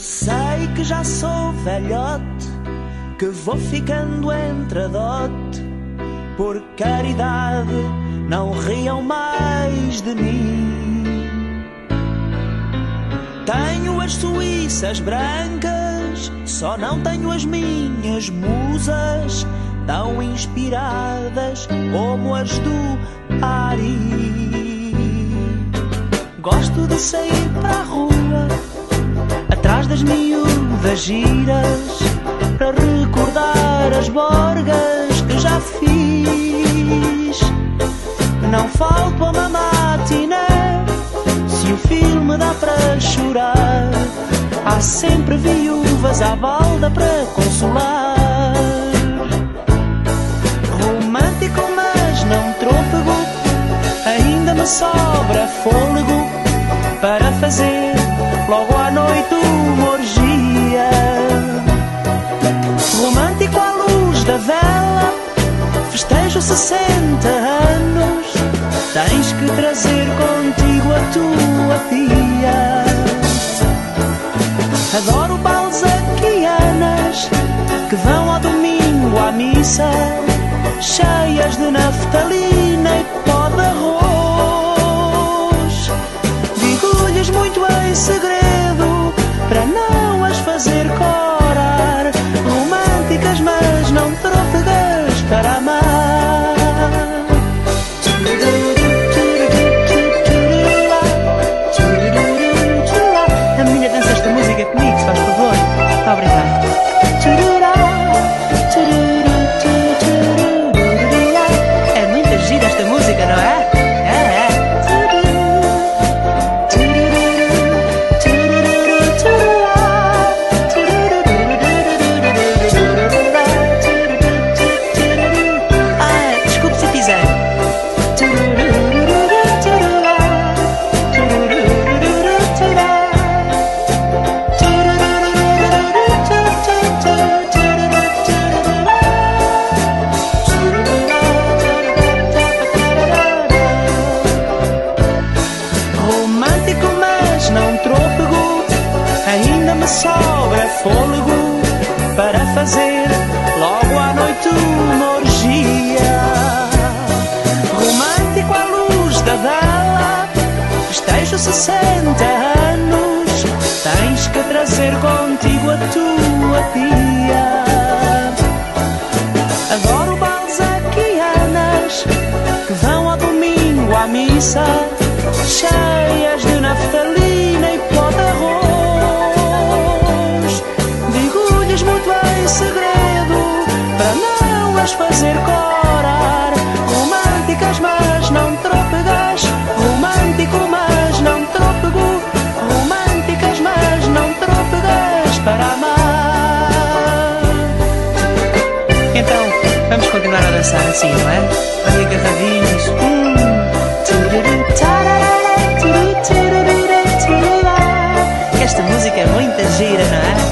sei que já sou velhote, que vou ficando entre dote. Por caridade, não riam mais de mim. Tenho as suíças brancas, só não tenho as minhas musas, tão inspiradas como as do Ari. Gosto de sair para a rua das miúdas giras para recordar as borgas que já fiz. Não falto a uma matina se o filme dá para chorar. Há sempre viúvas à balda para consolar. Romântico, mas não trôpego, ainda me sobra fôlego para fazer logo à noite uma orgia. Romântico à luz da vela, festejo 60 anos. Tens que trazer contigo a tua tia. Adoro balzaquianas que vão ao domingo à missa, cheias de naftalina segredo para me sobra fôlego para fazer logo à noite uma orgia. Romântico à luz da vela, festejo 60 anos, tens que trazer contigo a tua tia. Adoro balzaquianas que vão ao domingo à missa, que não era dançar assim, não é? Ali agarradinhos. Hum. Esta música é muita gira, não é?